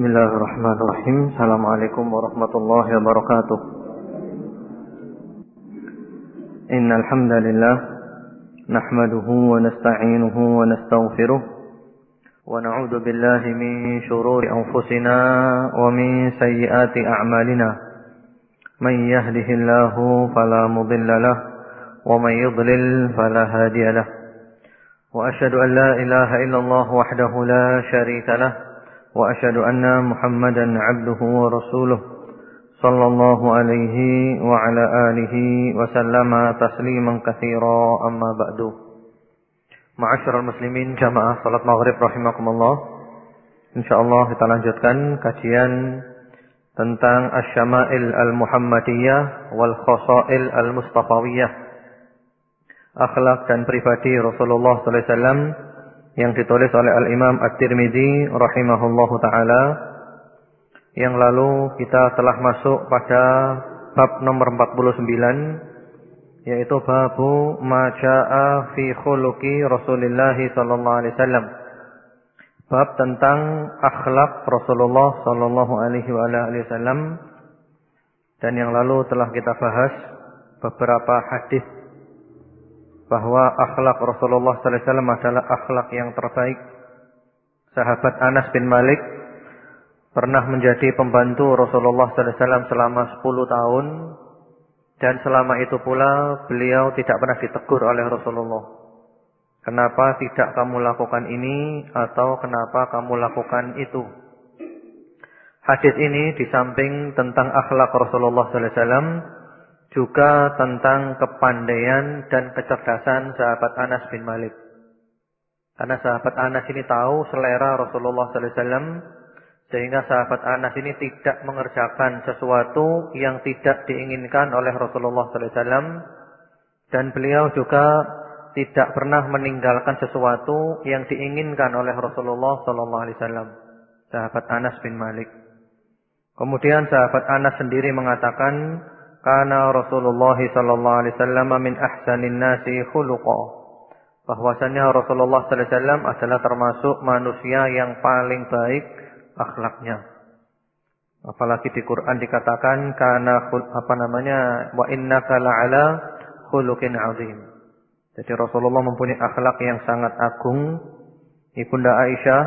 Bismillahirrahmanirrahim. Assalamualaikum warahmatullahi wabarakatuh. Innal hamdalillah nahmaduhu wa nasta'inuhu wa nastaghfiruh wa na'udzu billahi min syururi anfusina wa min sayyiati a'malina. Man yahdihillahu falamudillalah wa man yudlil falahadiyalah. Wa ashadu an la ilaha illallah wahdahu la sharika lah. وأشهد أن محمدا عبده ورسوله صلى الله عليه وعلى آله وسلم تسليما كثيرا أما بعد معاشر المسلمين جماعة صلاة maghrib rahimakumullah InsyaAllah kita lanjutkan kajian tentang Asyama'il Al-Muhammadiyah wal Khosail Al-Mustafawiyah akhlak dan pribadi Rasulullah sallallahu alaihi wasallam yang ditulis oleh Al-Imam At-Tirmidzi rahimahullahu taala. Yang lalu kita telah masuk pada bab nomor 49 yaitu babu maja'a fi khuluqi Rasulullah sallallahu alaihi wasallam. Bab tentang akhlak Rasulullah sallallahu alaihi wasallam dan yang lalu telah kita bahas beberapa hadis bahwa akhlak Rasulullah sallallahu alaihi adalah akhlak yang terbaik. Sahabat Anas bin Malik pernah menjadi pembantu Rasulullah wasallam selama 10 tahun dan selama itu pula beliau tidak pernah ditegur oleh Rasulullah. Kenapa tidak kamu lakukan ini atau kenapa kamu lakukan itu? Hadis ini di samping tentang akhlak Rasulullah sallallahu alaihi wasallam juga tentang kepandaian dan kecerdasan sahabat Anas bin Malik. Karena sahabat Anas ini tahu selera Rasulullah sallallahu alaihi wasallam sehingga sahabat Anas ini tidak mengerjakan sesuatu yang tidak diinginkan oleh Rasulullah sallallahu alaihi wasallam dan beliau juga tidak pernah meninggalkan sesuatu yang diinginkan oleh Rasulullah sallallahu alaihi wasallam. Sahabat Anas bin Malik. Kemudian sahabat Anas sendiri mengatakan karena Rasulullah sallallahu alaihi wasallam min ahsanin nasi khuluqa. Bahwasanya Rasulullah sallallahu alaihi wasallam adalah termasuk manusia yang paling baik akhlaknya. Apalagi di Quran dikatakan karena apa namanya wa innaka la'ala khuluqin azim. Jadi Rasulullah mempunyai akhlak yang sangat agung. Ibunda Aisyah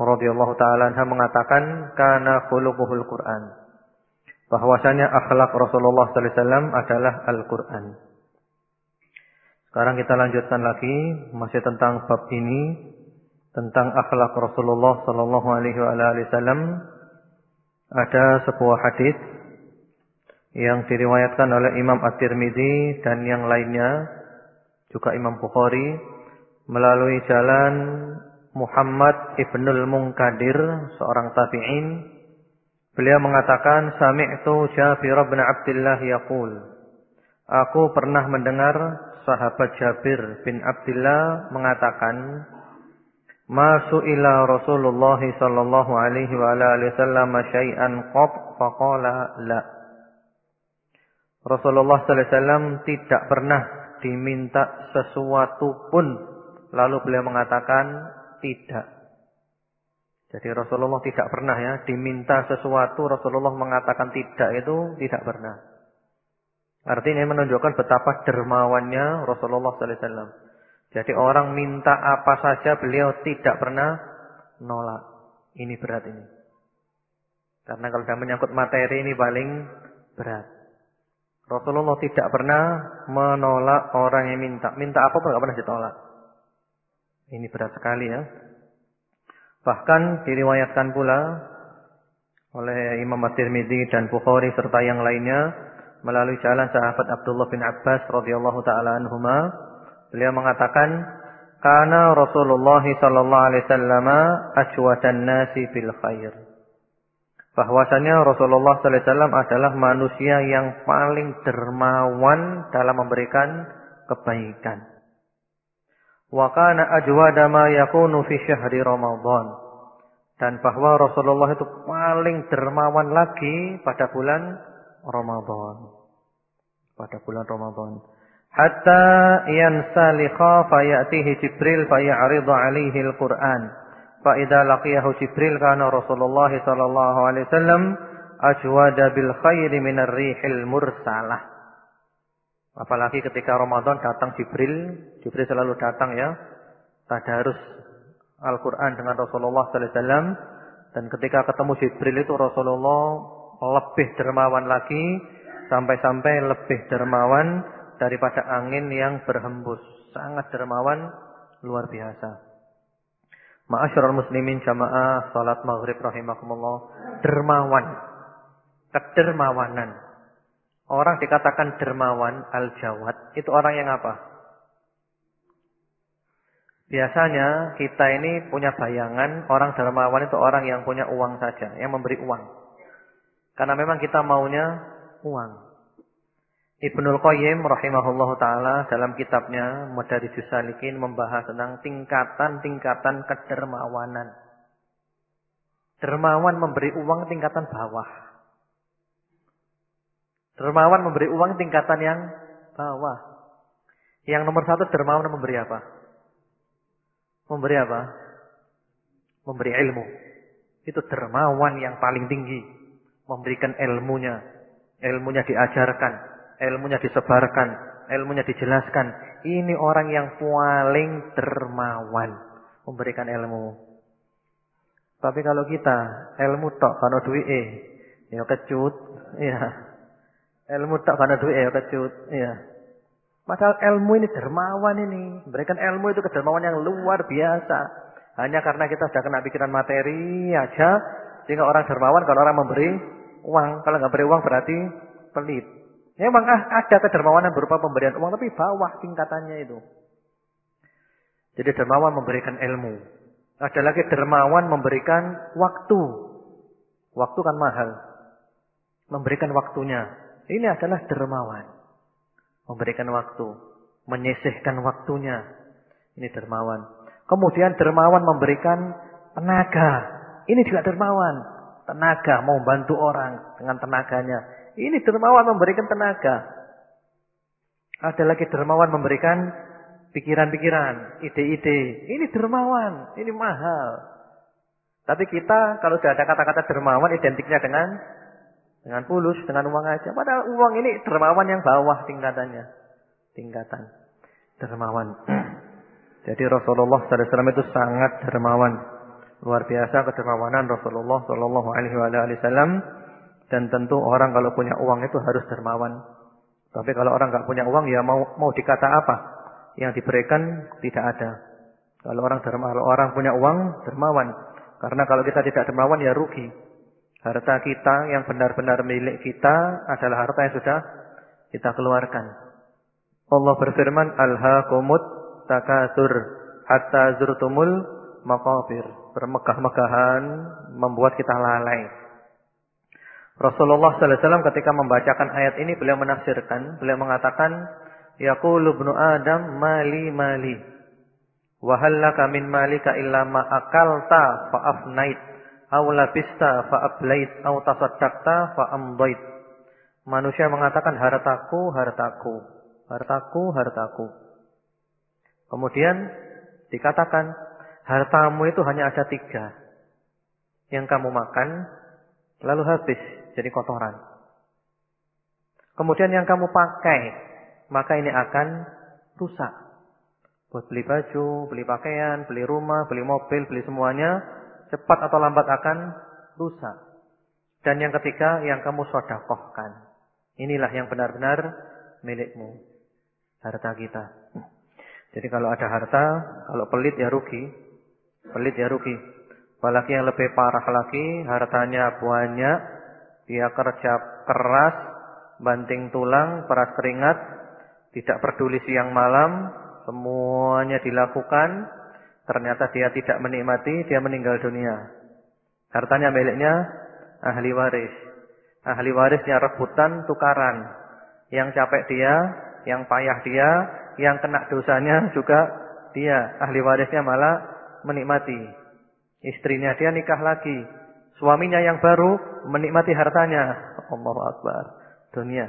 radhiyallahu taala mengatakan kana khuluquhul Quran bahwasanya akhlak Rasulullah sallallahu alaihi wasallam adalah Al-Qur'an. Sekarang kita lanjutkan lagi masih tentang bab ini tentang akhlak Rasulullah sallallahu alaihi wasallam. Ada sebuah hadis yang diriwayatkan oleh Imam At-Tirmizi dan yang lainnya juga Imam Bukhari melalui jalan Muhammad ibnul Munkadir seorang tabi'in Beliau mengatakan sami'tu Jabir bin Abdullah yaqul. Aku pernah mendengar sahabat Jabir bin Abdullah mengatakan Masu ila Rasulullah sallallahu alaihi wa alihi wasallam syai'an qad faqala la. Rasulullah sallallahu alaihi wasallam tidak pernah diminta sesuatu pun. Lalu beliau mengatakan tidak jadi Rasulullah tidak pernah ya diminta sesuatu Rasulullah mengatakan tidak itu tidak pernah. Artinya menunjukkan betapa dermawannya Rasulullah sallallahu alaihi wasallam. Jadi orang minta apa saja beliau tidak pernah nolak. Ini berat ini. Karena kalau sudah menyangkut materi ini paling berat. Rasulullah tidak pernah menolak orang yang minta. Minta apa pun tidak pernah ditolak. Ini berat sekali ya. Bahkan diriwayatkan pula oleh Imam At-Tirmidzi dan Bukhari serta yang lainnya melalui jalan sahabat Abdullah bin Abbas radhiyallahu taala anhuma beliau mengatakan karena Rasulullah sallallahu alaihi wasallam ajwadan nasi bil khair. Bahwasanya Rasulullah sallallahu alaihi wasallam adalah manusia yang paling dermawan dalam memberikan kebaikan wa kana ajwada ma yakunu fi syahri Ramadan. Dan bahwa Rasulullah itu paling dermawan lagi pada bulan Ramadan. Pada bulan Ramadan. Hatta yansalikha fayatihi Jibril fayaridu alaihi al-Qur'an. Fa idza laqiyahu Jibril kana Rasulullah sallallahu alaihi wasallam ajwada bil khairi minar rihil mursalah. Apalagi ketika Ramadan datang Jibril, Jibril selalu datang ya, tadarus Al-Qur'an dengan Rasulullah sallallahu alaihi wasallam dan ketika ketemu Jibril itu Rasulullah lebih dermawan lagi sampai-sampai lebih dermawan daripada angin yang berhembus. Sangat dermawan luar biasa. Ma'asyiral muslimin jamaah salat maghrib rahimakumullah. Dermawan. Kedermawanan. Orang dikatakan dermawan al-jawad itu orang yang apa? Biasanya kita ini punya bayangan orang dermawan itu orang yang punya uang saja, yang memberi uang. Karena memang kita maunya uang. Ibnul Qayyim rahimahullah taala dalam kitabnya Madarijus Salikin membahas tentang tingkatan-tingkatan kedermawanan. Dermawan memberi uang tingkatan bawah. Dermawan memberi uang tingkatan yang bawah. Yang nomor satu dermawan memberi apa? Memberi apa? Memberi ilmu. Itu dermawan yang paling tinggi. Memberikan ilmunya ilmunya diajarkan, ilmunya disebarkan, ilmunya dijelaskan. Ini orang yang paling dermawan memberikan ilmu. Tapi kalau kita ilmu tok kana duwike, ya kecut, ya. Ilmu tok kana duwike ya kecut, ya. Padahal ilmu ini dermawan ini. Memberikan ilmu itu kedermawan yang luar biasa. Hanya karena kita sudah kena pikiran materi aja. Sehingga orang dermawan kalau orang memberi uang. Kalau nggak beri uang berarti pelit. Ya, memang ada kedermawanan berupa pemberian uang, tapi bawah tingkatannya itu. Jadi dermawan memberikan ilmu. Ada lagi dermawan memberikan waktu. Waktu kan mahal. Memberikan waktunya. Ini adalah dermawan. Memberikan waktu. Menyisihkan waktunya. Ini dermawan. Kemudian dermawan memberikan tenaga. Ini juga dermawan tenaga, mau bantu orang dengan tenaganya. Ini dermawan memberikan tenaga. Ada lagi dermawan memberikan pikiran-pikiran, ide-ide. Ini dermawan, ini mahal. Tapi kita kalau sudah ada kata-kata dermawan identiknya dengan dengan fulus, dengan uang aja. Padahal uang ini dermawan yang bawah tingkatannya. Tingkatan dermawan. Jadi Rasulullah SAW itu sangat dermawan. Luar biasa kedermawanan Rasulullah Wasallam dan tentu orang kalau punya uang itu harus dermawan. Tapi kalau orang nggak punya uang ya mau mau dikata apa? Yang diberikan tidak ada. Kalau orang dermawan, orang punya uang dermawan. Karena kalau kita tidak dermawan ya rugi. Harta kita yang benar-benar milik kita adalah harta yang sudah kita keluarkan. Allah berfirman, "Alhaakumut takatsur hatta zurtumul maqabir." bermegah-megahan membuat kita lalai. Rasulullah wasallam ketika membacakan ayat ini beliau menafsirkan, beliau mengatakan, "Yaqulu ibnu Adam mali mali wa hal laka min malika illa ma akalta fa afnait aw labista fa ablait aw tasaddaqta fa amdait." Manusia mengatakan hartaku, hartaku, hartaku, hartaku. Kemudian dikatakan hartamu itu hanya ada tiga. Yang kamu makan, lalu habis jadi kotoran. Kemudian yang kamu pakai, maka ini akan rusak. Buat beli baju, beli pakaian, beli rumah, beli mobil, beli semuanya, cepat atau lambat akan rusak. Dan yang ketiga, yang kamu sodakohkan. Inilah yang benar-benar milikmu. Harta kita. Jadi kalau ada harta, kalau pelit ya rugi. Pelit ya rugi. Apalagi yang lebih parah lagi, hartanya banyak, dia kerja keras, banting tulang, peras keringat, tidak peduli siang malam, semuanya dilakukan, ternyata dia tidak menikmati, dia meninggal dunia. Hartanya miliknya ahli waris. Ahli warisnya rebutan tukaran. Yang capek dia, yang payah dia, yang kena dosanya juga dia. Ahli warisnya malah menikmati. Istrinya dia nikah lagi. Suaminya yang baru menikmati hartanya. Allahu Akbar. Dunia.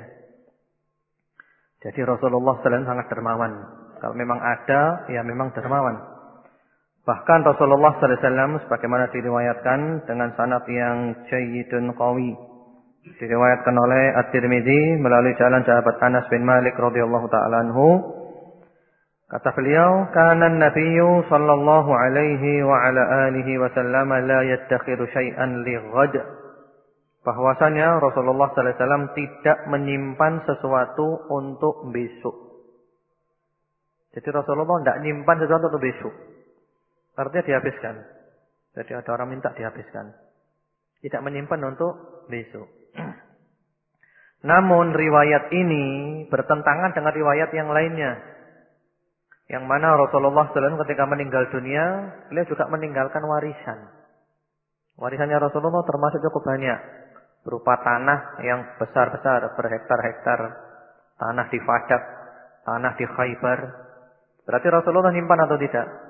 Jadi Rasulullah SAW sangat dermawan. Kalau memang ada, ya memang dermawan. Bahkan Rasulullah sallallahu alaihi wasallam sebagaimana diriwayatkan dengan sanad yang jayyidun qawi. Diriwayatkan oleh At-Tirmizi melalui jalan sahabat Anas bin Malik radhiyallahu taala anhu. Kata beliau kana an-nabiyyu sallallahu alaihi wa ala alihi wasallam la yattakhiru syai'an li ghad. Bahwasanya Rasulullah sallallahu alaihi wasallam tidak menyimpan sesuatu untuk besok. Jadi Rasulullah tidak menyimpan sesuatu untuk besok Artinya dihabiskan. Jadi ada orang minta dihabiskan. Tidak menyimpan untuk besok. Namun riwayat ini bertentangan dengan riwayat yang lainnya. Yang mana Rasulullah SAW ketika meninggal dunia, beliau juga meninggalkan warisan. Warisannya Rasulullah termasuk cukup banyak. Berupa tanah yang besar-besar, berhektar-hektar. Tanah di Fadak, tanah di Khaybar. Berarti Rasulullah nyimpan atau tidak?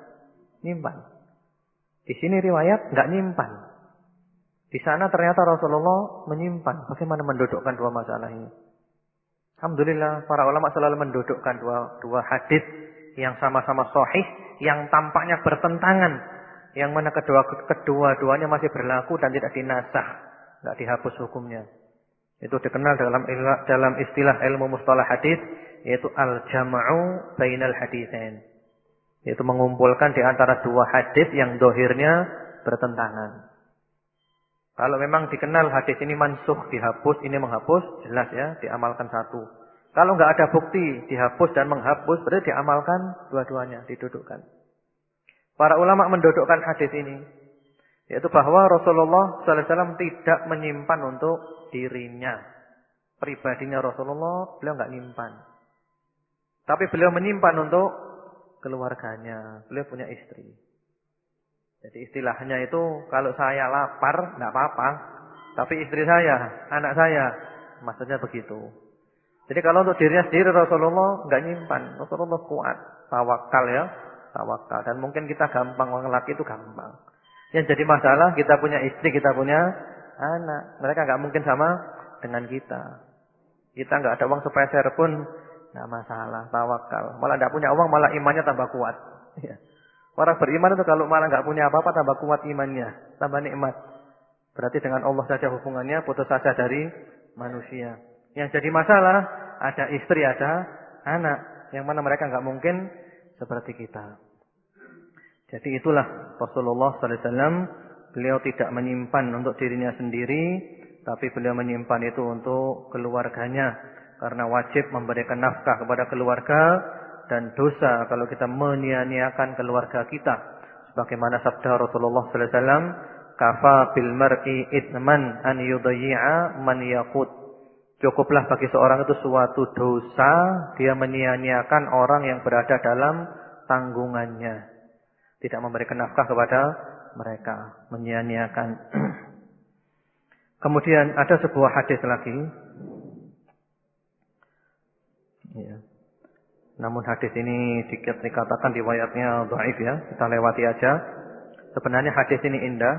Nyimpan. Di sini riwayat nggak nyimpan. Di sana ternyata Rasulullah menyimpan. Bagaimana mendudukkan dua masalah ini? Alhamdulillah para ulama selalu mendudukkan dua dua hadis yang sama-sama sahih, yang tampaknya bertentangan, yang mana kedua kedua-duanya masih berlaku dan tidak dinasah, nggak dihapus hukumnya. Itu dikenal dalam dalam istilah ilmu mustalah hadis yaitu al-jam'u bainal haditsain. Yaitu mengumpulkan di antara dua hadis yang dohirnya bertentangan. Kalau memang dikenal hadis ini mansuh, dihapus, ini menghapus, jelas ya, diamalkan satu. Kalau nggak ada bukti dihapus dan menghapus, berarti diamalkan dua-duanya, didudukkan. Para ulama mendudukkan hadis ini, yaitu bahwa Rasulullah SAW tidak menyimpan untuk dirinya. Pribadinya Rasulullah, beliau nggak nyimpan. Tapi beliau menyimpan untuk keluarganya. Beliau punya istri. Jadi istilahnya itu kalau saya lapar tidak apa-apa, tapi istri saya, anak saya, maksudnya begitu. Jadi kalau untuk dirinya sendiri Rasulullah nggak nyimpan, Rasulullah kuat, tawakal ya, tawakal. Dan mungkin kita gampang orang laki itu gampang. Yang jadi masalah kita punya istri, kita punya anak, mereka nggak mungkin sama dengan kita. Kita nggak ada uang sepeser pun Tidak masalah, tawakal. Malah tidak punya uang, malah imannya tambah kuat. Ya. Orang beriman itu kalau malah nggak punya apa-apa, tambah kuat imannya. Tambah nikmat. Berarti dengan Allah saja hubungannya, putus asa dari manusia. Yang jadi masalah, ada istri, ada anak. Yang mana mereka nggak mungkin seperti kita. Jadi itulah Rasulullah SAW. Beliau tidak menyimpan untuk dirinya sendiri. Tapi beliau menyimpan itu untuk keluarganya karena wajib memberikan nafkah kepada keluarga dan dosa kalau kita menyia-nyiakan keluarga kita. Sebagaimana sabda Rasulullah sallallahu alaihi wasallam, "Kafa bil mar'i itsman an yudayyi'a man yaqut." Cukuplah bagi seorang itu suatu dosa dia menyia-nyiakan orang yang berada dalam tanggungannya. Tidak memberikan nafkah kepada mereka, menyia-nyiakan. Kemudian ada sebuah hadis lagi Ya. Namun hadis ini dikit dikatakan riwayatnya dhaif ya. Kita lewati aja. Sebenarnya hadis ini indah.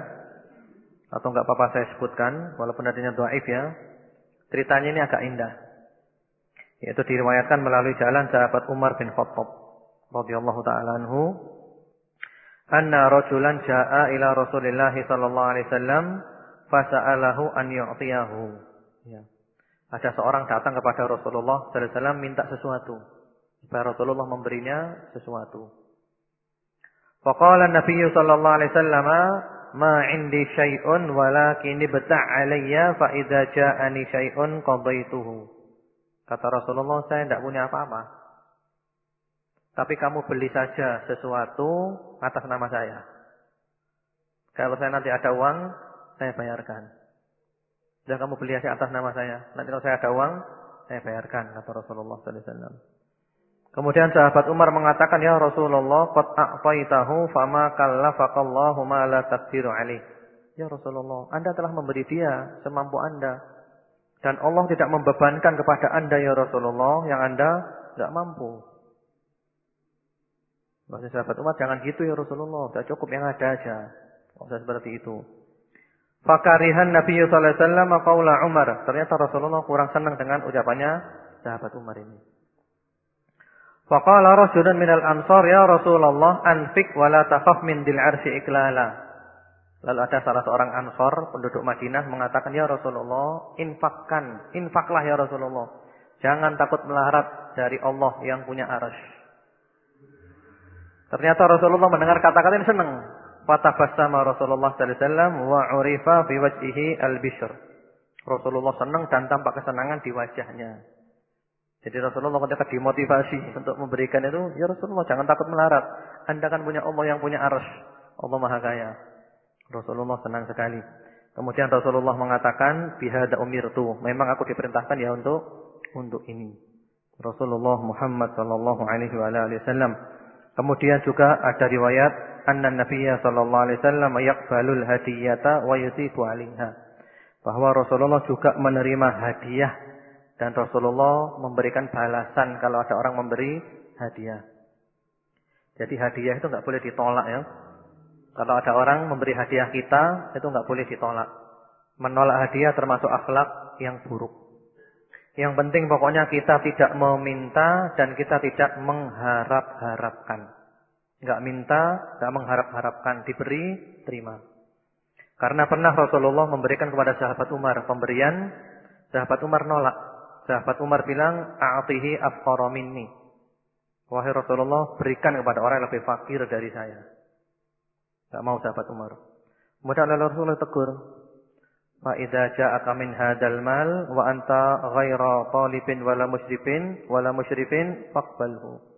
Atau enggak apa-apa saya sebutkan walaupun hadisnya dhaif ya. Ceritanya ini agak indah. Yaitu diriwayatkan melalui jalan sahabat Umar bin Khattab radhiyallahu taala anhu. Anna rajulan jaa ila Rasulillah sallallahu alaihi wasallam fasa'alahu an yu'tiyahu. Ya. Ada seorang datang kepada Rasulullah sallallahu alaihi wasallam minta sesuatu. Supaya Rasulullah memberinya sesuatu. Faqala Nabi sallallahu alaihi wasallam, "Ma 'indi syai'un walakin ibta' alayya fa idza ja'ani syai'un qadaituhu." Kata Rasulullah, "Saya tidak punya apa-apa. Tapi kamu beli saja sesuatu atas nama saya. Kalau saya nanti ada uang, saya bayarkan." Dan kamu beli hasil atas nama saya. Nanti kalau saya ada uang, saya bayarkan kata Rasulullah wasallam. Kemudian sahabat Umar mengatakan, "Ya Rasulullah, qad fama kallafaqallahu ma la taqdiru alaih." Ya Rasulullah, Anda telah memberi dia semampu Anda. Dan Allah tidak membebankan kepada Anda ya Rasulullah yang Anda tidak mampu. Maksud sahabat Umar, jangan gitu ya Rasulullah, sudah cukup yang ada aja. Usah seperti itu. Fakarihan Nabi sallallahu alaihi wasallam qaula Umar. Ternyata Rasulullah kurang senang dengan ucapannya sahabat Umar ini. Faqala rajulun minal ansar ya Rasulullah anfik wa min dil arsy iklala. Lalu ada salah seorang ansor penduduk Madinah mengatakan ya Rasulullah infakkan, infaklah ya Rasulullah. Jangan takut melarat dari Allah yang punya arsy. Ternyata Rasulullah mendengar kata-kata ini senang. Fatabassama Rasulullah sallallahu alaihi wasallam wa urifa fi wajhihi al-bishr. Rasulullah senang dan tampak kesenangan di wajahnya. Jadi Rasulullah ketika dimotivasi untuk memberikan itu, ya Rasulullah jangan takut melarat. Anda kan punya Allah yang punya arsy. Allah Maha Kaya. Rasulullah senang sekali. Kemudian Rasulullah mengatakan, bihada umirtu. Memang aku diperintahkan ya untuk untuk ini. Rasulullah Muhammad sallallahu alaihi wasallam. Kemudian juga ada riwayat anna Nabiyya sallallahu alaihi wasallam yaqbalul hadiyata wa yusibu 'alaiha. Bahwa Rasulullah juga menerima hadiah dan Rasulullah memberikan balasan kalau ada orang memberi hadiah. Jadi hadiah itu nggak boleh ditolak ya. Kalau ada orang memberi hadiah kita, itu nggak boleh ditolak. Menolak hadiah termasuk akhlak yang buruk. Yang penting pokoknya kita tidak meminta dan kita tidak mengharap-harapkan. Nggak minta, nggak mengharap-harapkan, diberi, terima. Karena pernah Rasulullah memberikan kepada sahabat Umar pemberian, sahabat Umar nolak. Sahabat Umar bilang, "A'tihi afqara minni." Wahai Rasulullah, berikan kepada orang yang lebih fakir dari saya. Tidak mau sahabat Umar. Kemudian Allah Rasulullah tegur. Fa idza ja'aka min hadzal mal wa anta ghaira talibin wala musyrifin wala musyrifin faqbalhu.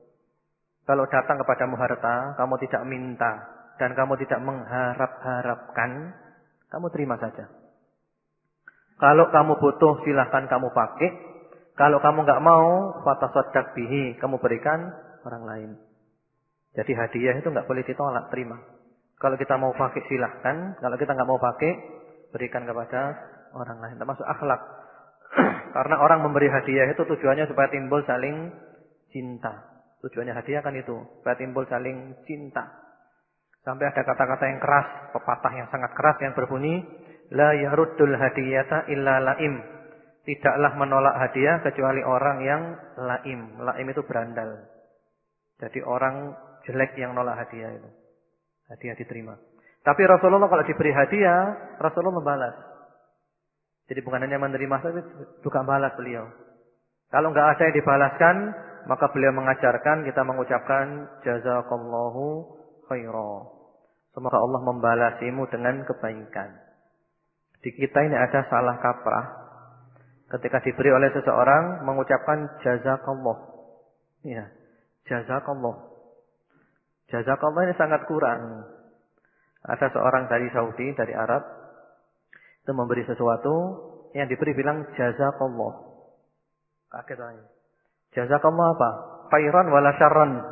Kalau datang kepadamu harta, kamu tidak minta dan kamu tidak mengharap-harapkan, kamu terima saja. Kalau kamu butuh silahkan kamu pakai. Kalau kamu nggak mau, fatasaddaq bihi, kamu berikan orang lain. Jadi hadiah itu nggak boleh ditolak, terima. Kalau kita mau pakai silahkan, kalau kita nggak mau pakai, berikan kepada orang lain. Termasuk akhlak. Karena orang memberi hadiah itu tujuannya supaya timbul saling cinta. Tujuannya hadiah kan itu, supaya timbul saling cinta. Sampai ada kata-kata yang keras, pepatah yang sangat keras yang berbunyi, la yaruddul hadiyata illa laim. Tidaklah menolak hadiah kecuali orang yang laim. Laim itu berandal. Jadi orang jelek yang nolak hadiah itu. Hadiah diterima. Tapi Rasulullah kalau diberi hadiah, Rasulullah membalas. Jadi bukan hanya menerima tapi juga balas beliau. Kalau enggak ada yang dibalaskan, maka beliau mengajarkan kita mengucapkan jazakallahu khaira. Semoga Allah membalasimu dengan kebaikan. Di kita ini ada salah kaprah ketika diberi oleh seseorang mengucapkan jazakallah. Ya, jazakallah. Jazakallah ini sangat kurang. Ada seorang dari Saudi, dari Arab, itu memberi sesuatu, yang diberi bilang jazakallah. Kaget orang. Jazakallah apa? Khairan wala syarran.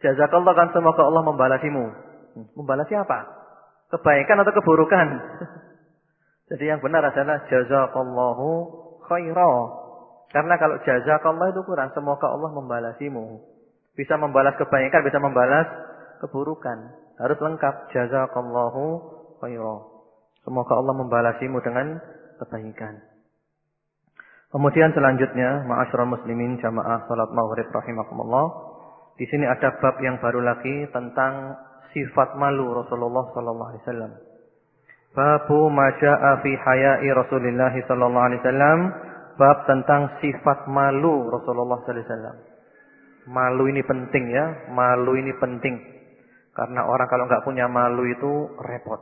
Jazakallah kan semoga Allah membalasimu. Membalasi apa? Kebaikan atau keburukan? Jadi yang benar adalah jazakallahu khaira. Karena kalau jazakallah itu kurang, semoga Allah membalasimu. Bisa membalas kebaikan, bisa membalas keburukan. Harus lengkap jazakallahu khaira. Semoga Allah membalasimu dengan kebaikan. Kemudian selanjutnya, ma'asyiral muslimin jamaah salat maghrib rahimakumullah. Di sini ada bab yang baru lagi tentang sifat malu Rasulullah sallallahu alaihi wasallam. Babu maja'a fi haya'i Rasulullah sallallahu alaihi wasallam. Bab tentang sifat malu Rasulullah sallallahu alaihi wasallam. Malu ini penting ya, malu ini penting. Karena orang kalau nggak punya malu itu repot.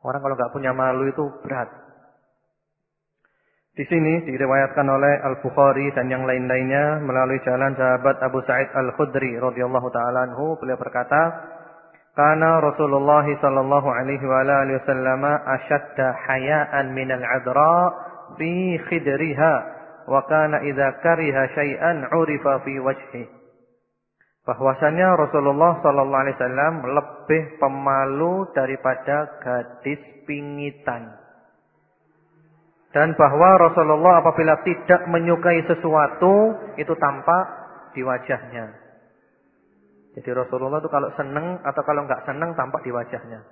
Orang kalau nggak punya malu itu berat. Di sini diriwayatkan oleh Al-Bukhari dan yang lain-lainnya melalui jalan sahabat Abu Sa'id Al-Khudri radhiyallahu taala anhu beliau berkata, Kana Rasulullah sallallahu alaihi wa alihi wasallam ashadda haya'an min al-'adra fi khidriha wa kana idza kariha syai'an 'urifa fi wajhi. Bahwasanya Rasulullah sallallahu alaihi wasallam lebih pemalu daripada gadis pingitan. Dan bahwa Rasulullah apabila tidak menyukai sesuatu itu tampak di wajahnya. Jadi Rasulullah itu kalau senang atau kalau nggak senang tampak di wajahnya.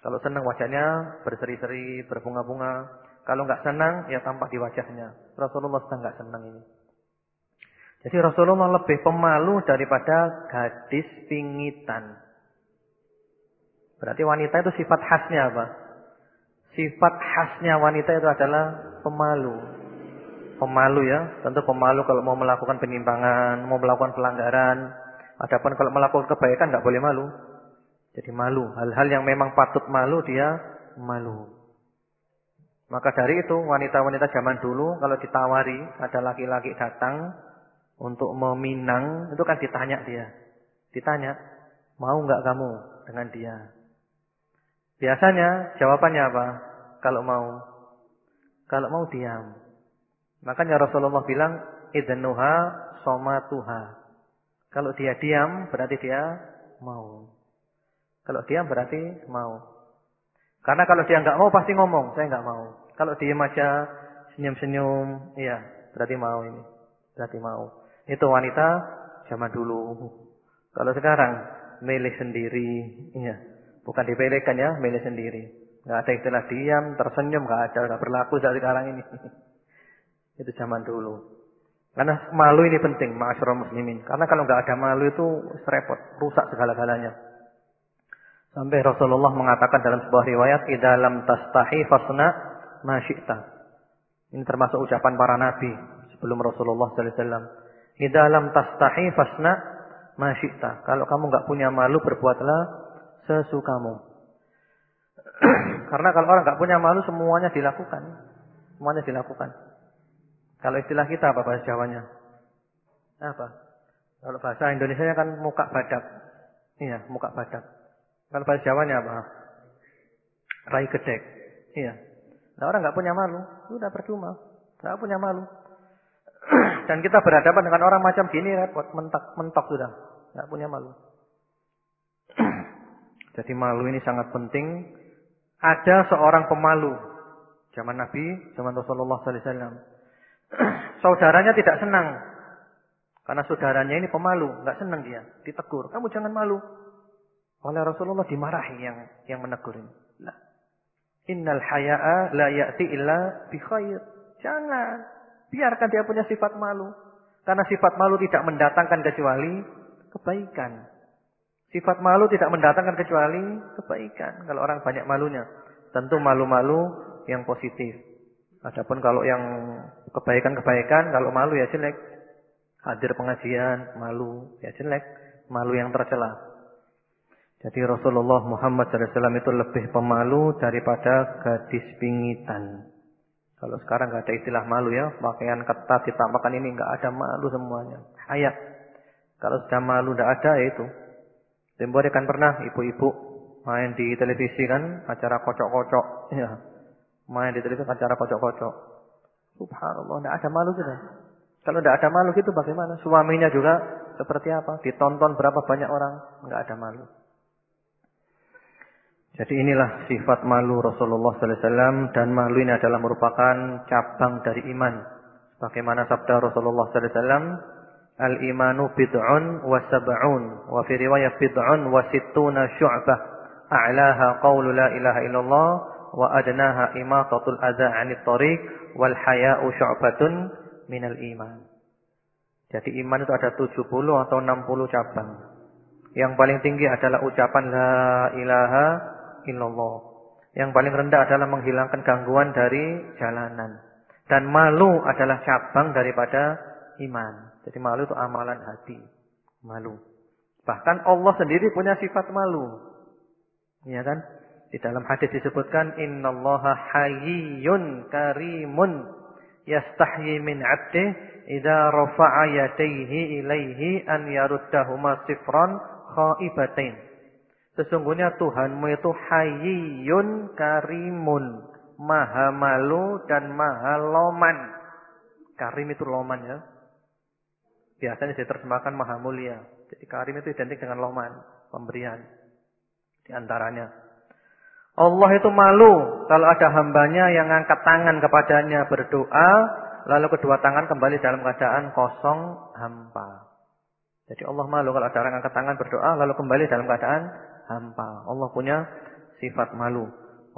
Kalau senang wajahnya berseri-seri, berbunga-bunga. Kalau nggak senang ya tampak di wajahnya. Rasulullah sedang nggak senang ini. Jadi Rasulullah lebih pemalu daripada gadis pingitan. Berarti wanita itu sifat khasnya apa? Sifat khasnya wanita itu adalah pemalu. Pemalu ya, tentu pemalu kalau mau melakukan penyimpangan, mau melakukan pelanggaran. Adapun kalau melakukan kebaikan nggak boleh malu. Jadi malu, hal-hal yang memang patut malu dia malu. Maka dari itu wanita-wanita zaman dulu kalau ditawari ada laki-laki datang untuk meminang, itu kan ditanya dia. Ditanya, mau nggak kamu dengan dia? Biasanya jawabannya apa? Kalau mau. Kalau mau diam. Makanya Rasulullah bilang, idnuha somatuha. Kalau dia diam, berarti dia mau. Kalau diam berarti mau. Karena kalau dia nggak mau pasti ngomong, saya nggak mau. Kalau diam aja senyum-senyum, iya, berarti mau ini. Berarti mau. Itu wanita zaman dulu. Kalau sekarang milih sendiri, iya. Bukan dipilihkan ya, milih sendiri. Enggak ada istilah diam, tersenyum, enggak ada, enggak berlaku saat sekarang ini. itu zaman dulu. Karena malu ini penting, ma'asyiral muslimin. Karena kalau enggak ada malu itu repot, rusak segala-galanya. Sampai Rasulullah mengatakan dalam sebuah riwayat, "Idza lam tastahi fasna ma Ini termasuk ucapan para nabi sebelum Rasulullah sallallahu alaihi wasallam. Idza lam tastahi fasna ma syi'ta. Kalau kamu enggak punya malu berbuatlah sesukamu. Karena kalau orang enggak punya malu semuanya dilakukan. Semuanya dilakukan. Kalau istilah kita apa bahasa Jawanya? Apa? Kalau bahasa Indonesia kan muka badak. Iya, muka badak. Kalau bahasa Jawanya apa? Rai gedek. Iya. Nah, orang enggak punya malu, sudah percuma. Enggak punya malu. Dan kita berhadapan dengan orang macam gini repot, mentok, mentok sudah. Tidak punya malu. Jadi malu ini sangat penting. Ada seorang pemalu. Zaman Nabi, zaman Rasulullah SAW. Saudaranya tidak senang. Karena saudaranya ini pemalu. Nggak senang dia. Ditegur. Kamu jangan malu. Oleh Rasulullah dimarahi yang yang menegur ini. Innal haya'a la ya'ti illa bi khair. Jangan. Biarkan dia punya sifat malu. Karena sifat malu tidak mendatangkan kecuali kebaikan. Sifat malu tidak mendatangkan kecuali kebaikan. Kalau orang banyak malunya. Tentu malu-malu yang positif. Adapun kalau yang kebaikan-kebaikan, kalau malu ya jelek. Hadir pengajian, malu, ya jelek. Malu yang tercela. Jadi Rasulullah Muhammad SAW itu lebih pemalu daripada gadis pingitan. Kalau sekarang nggak ada istilah malu ya, pakaian ketat ditampakkan ini nggak ada malu semuanya. Hayat. Kalau sudah malu nggak ada ya itu. Tempo kan pernah ibu-ibu main di televisi kan acara kocok-kocok, ya. Main di televisi acara kocok-kocok. Subhanallah, nggak ada malu sudah. Kalau nggak ada malu gitu bagaimana? Suaminya juga seperti apa? Ditonton berapa banyak orang, nggak ada malu. Jadi inilah sifat malu Rasulullah sallallahu alaihi wasallam dan malu ini adalah merupakan cabang dari iman. Bagaimana sabda Rasulullah sallallahu alaihi wasallam, "Al-imanu bid'un wa sab'un wa fi riwayat bid'un wa sittuna syu'bah. A'laha qawlu la ilaha illallah wa adnaha imatatul adza 'anit tariq wal haya'u syu'batun minal iman." Jadi iman itu ada 70 atau 60 cabang. Yang paling tinggi adalah ucapan la ilaha illallah. Yang paling rendah adalah menghilangkan gangguan dari jalanan. Dan malu adalah cabang daripada iman. Jadi malu itu amalan hati. Malu. Bahkan Allah sendiri punya sifat malu. Ya kan? Di dalam hadis disebutkan innallaha hayyun karimun yastahyi min 'abdi idza rafa'a yadayhi ilaihi an yaruddahuma sifran khaibatain. Sesungguhnya Tuhanmu itu hayyun karimun. Maha malu dan maha loman. Karim itu loman ya. Biasanya diterjemahkan maha mulia. Jadi karim itu identik dengan loman. Pemberian. Di antaranya. Allah itu malu kalau ada hambanya yang angkat tangan kepadanya berdoa. Lalu kedua tangan kembali dalam keadaan kosong hampa. Jadi Allah malu kalau ada orang angkat tangan berdoa lalu kembali dalam keadaan hampa. Allah punya sifat malu.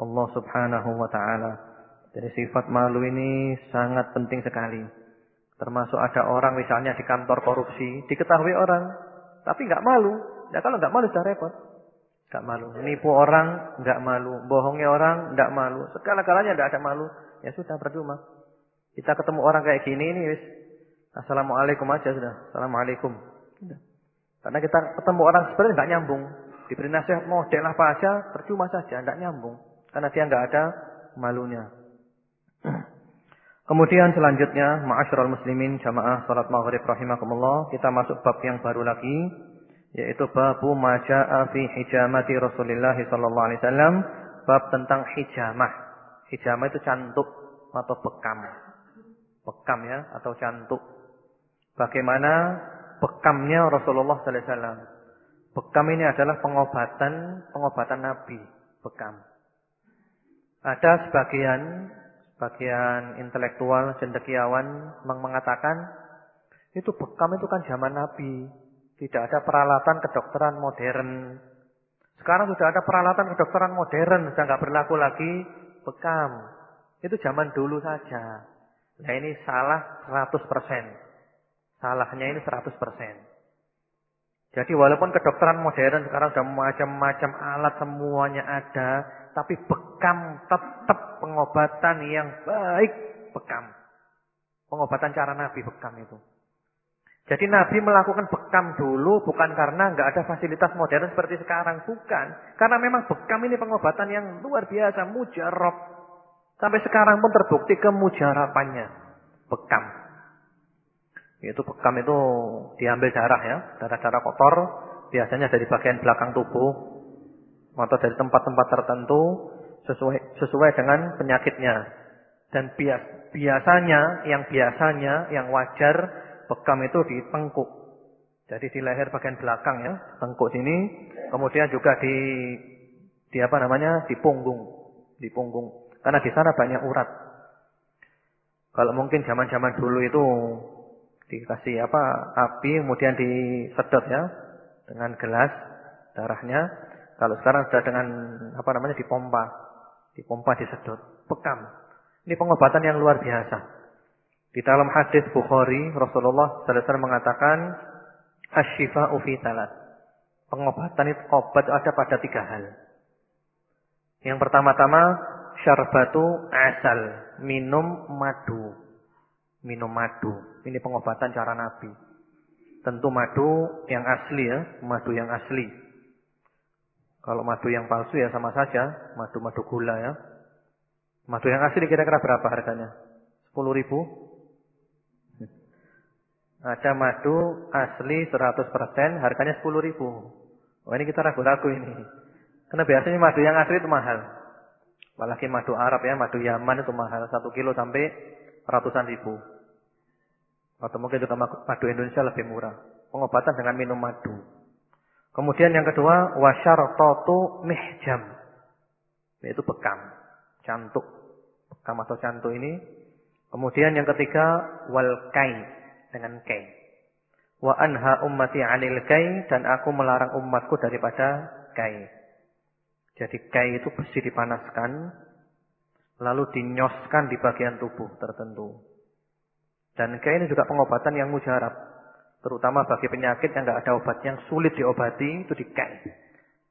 Allah Subhanahu wa taala. Jadi sifat malu ini sangat penting sekali. Termasuk ada orang misalnya di kantor korupsi, diketahui orang, tapi nggak malu. Ya kalau nggak malu sudah repot. Nggak malu. Nipu orang nggak malu, bohongnya orang nggak malu. Segala-galanya nggak ada malu. Ya sudah percuma. Kita ketemu orang kayak gini ini wis Assalamualaikum aja sudah. Assalamualaikum. Karena kita ketemu orang sebenarnya nggak nyambung. Diberi nasihat model apa aja percuma saja, nggak nyambung. Karena dia nggak ada malunya. Kemudian selanjutnya, ma'asyiral muslimin jamaah salat maghrib rahimakumullah, kita masuk bab yang baru lagi yaitu bab maja'a fi hijamati Rasulullah sallallahu alaihi wasallam, bab tentang hijamah. Hijamah itu cantuk atau bekam. Bekam ya atau cantuk. Bagaimana bekamnya Rasulullah sallallahu alaihi wasallam? Bekam ini adalah pengobatan pengobatan Nabi, bekam. Ada sebagian bagian intelektual cendekiawan mengatakan itu bekam itu kan zaman Nabi. Tidak ada peralatan kedokteran modern. Sekarang sudah ada peralatan kedokteran modern, sudah nggak berlaku lagi bekam. Itu zaman dulu saja. Nah ini salah 100%. Salahnya ini 100%. Jadi walaupun kedokteran modern sekarang sudah macam-macam alat semuanya ada, tapi bekam tetap pengobatan yang baik bekam. Pengobatan cara Nabi bekam itu. Jadi Nabi melakukan bekam dulu bukan karena nggak ada fasilitas modern seperti sekarang, bukan. Karena memang bekam ini pengobatan yang luar biasa, mujarab. Sampai sekarang pun terbukti kemujarapannya. Bekam. Itu bekam itu diambil darah ya, darah-darah kotor, biasanya dari bagian belakang tubuh, atau dari tempat-tempat tertentu sesuai sesuai dengan penyakitnya. Dan bias, biasanya yang biasanya yang wajar bekam itu di tengkuk. Jadi di leher bagian belakang ya, tengkuk sini, kemudian juga di di apa namanya? di punggung, di punggung. Karena di sana banyak urat. Kalau mungkin zaman-zaman dulu itu dikasih apa? api kemudian disedot ya dengan gelas darahnya kalau sekarang sudah dengan apa namanya dipompa, dipompa disedot, bekam. Ini pengobatan yang luar biasa. Di dalam hadis Bukhari, Rasulullah sallallahu alaihi mengatakan asyifa'u fi talat. Pengobatan itu obat ada pada tiga hal. Yang pertama-tama syarbatu asal, minum madu. Minum madu. Ini pengobatan cara Nabi. Tentu madu yang asli ya, madu yang asli. Kalau madu yang palsu ya sama saja, madu-madu gula ya. Madu yang asli kira-kira berapa harganya? 10 ribu? Ada madu asli 100% harganya 10 ribu. Oh ini kita ragu-ragu ini. Karena biasanya madu yang asli itu mahal. Apalagi madu Arab ya, madu Yaman itu mahal. 1 kilo sampai ratusan ribu. Atau mungkin juga madu Indonesia lebih murah. Pengobatan dengan minum madu. Kemudian yang kedua, wasyartatu mihjam. Yaitu bekam, cantuk. Bekam atau cantuk ini. Kemudian yang ketiga, wal kai dengan kai. Wa anha ummati 'anil kai dan aku melarang umatku daripada kai. Jadi kai itu besi dipanaskan lalu dinyoskan di bagian tubuh tertentu. Dan kai ini juga pengobatan yang mujarab. Terutama bagi penyakit yang tidak ada obat yang sulit diobati itu dikai.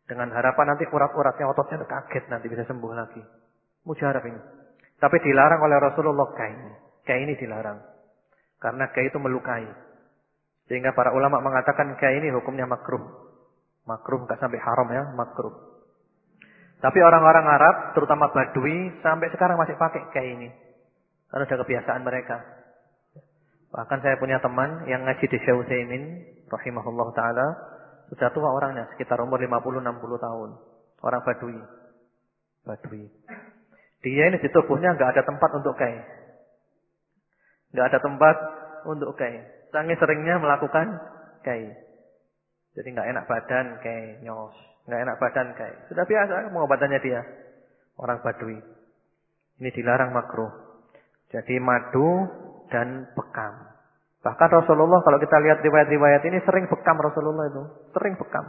Dengan harapan nanti urat-uratnya ototnya kaget nanti bisa sembuh lagi. Mujarab ini. Tapi dilarang oleh Rasulullah kai. Kai ini dilarang. Karena kai itu melukai. Sehingga para ulama mengatakan kai ini hukumnya makruh. Makruh nggak sampai haram ya, makruh. Tapi orang-orang Arab, terutama Badui, sampai sekarang masih pakai kai ini. Karena ada kebiasaan mereka. Bahkan saya punya teman yang ngaji di Syekh Utsaimin rahimahullah taala, sudah tua orangnya, sekitar umur 50 60 tahun. Orang Badui. Badui. Dia ini di tubuhnya enggak ada tempat untuk kai. Enggak ada tempat untuk kai. Sangi seringnya melakukan kai. Jadi enggak enak badan kai nyos, enggak enak badan kai. Sudah biasa pengobatannya dia. Orang Badui. Ini dilarang makruh. Jadi madu dan bekam. Bahkan Rasulullah kalau kita lihat riwayat-riwayat ini sering bekam Rasulullah itu. Sering bekam.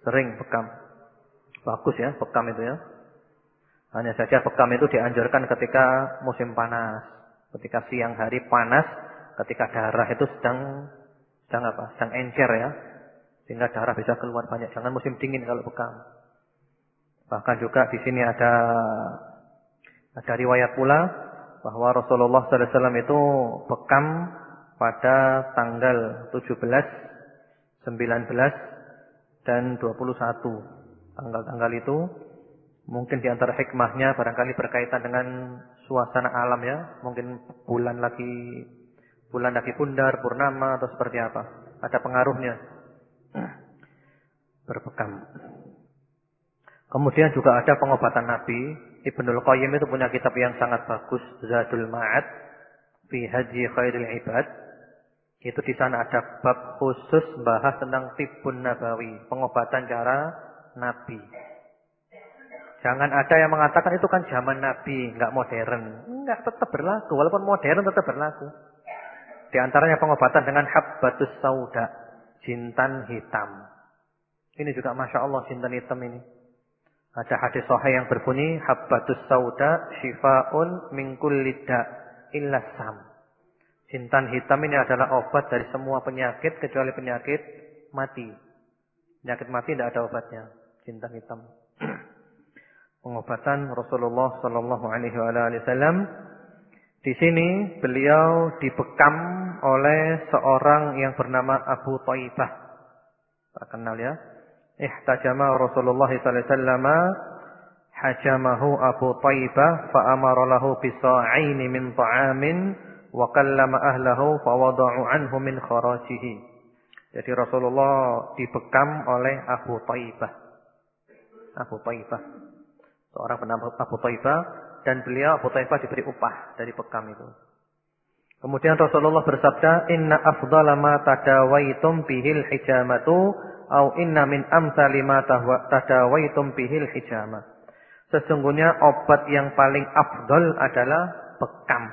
Sering bekam. Bagus ya bekam itu ya. Hanya saja bekam itu dianjurkan ketika musim panas. Ketika siang hari panas, ketika darah itu sedang sedang apa? Sedang encer ya. Sehingga darah bisa keluar banyak. Jangan musim dingin kalau bekam. Bahkan juga di sini ada ada riwayat pula bahwa Rasulullah SAW itu bekam pada tanggal 17, 19 dan 21. Tanggal-tanggal itu mungkin di antara hikmahnya barangkali berkaitan dengan suasana alam ya. Mungkin bulan lagi bulan lagi pundar, purnama atau seperti apa. Ada pengaruhnya. Berbekam. Kemudian juga ada pengobatan Nabi. Ibnul Qayyim itu punya kitab yang sangat bagus. Zadul Ma'ad. Fi Haji Khairil Ibad. Itu di sana ada bab khusus bahas tentang tibun nabawi. Pengobatan cara Nabi. Jangan ada yang mengatakan itu kan zaman Nabi, enggak modern. Enggak, tetap berlaku. Walaupun modern tetap berlaku. Di antaranya pengobatan dengan habbatus sauda, jintan hitam. Ini juga Masya Allah jintan hitam ini. Ada hadis sahih yang berbunyi habbatus sauda shifaun min da illa sam. Jintan hitam ini adalah obat dari semua penyakit kecuali penyakit mati. Penyakit mati tidak ada obatnya. Jintan hitam. Pengobatan Rasulullah sallallahu alaihi wasallam di sini beliau dibekam oleh seorang yang bernama Abu Taibah. Terkenal ya. Ihtajama Rasulullah sallallahu alaihi wasallam hajamahu Abu Taibah fa amara lahu min ta'amin wa kallama ahlahu fa wada'u anhu min kharajihi. Jadi Rasulullah dibekam oleh Abu Taibah. Abu Taibah. Seorang bernama Abu Taibah dan beliau Abu Taifah diberi upah dari bekam itu. Kemudian Rasulullah bersabda, "Inna afdhala ma tadawaitum bihil hijamatu au inna min amsali ma tadawaitum bihil hijama." Sesungguhnya obat yang paling afdal adalah bekam.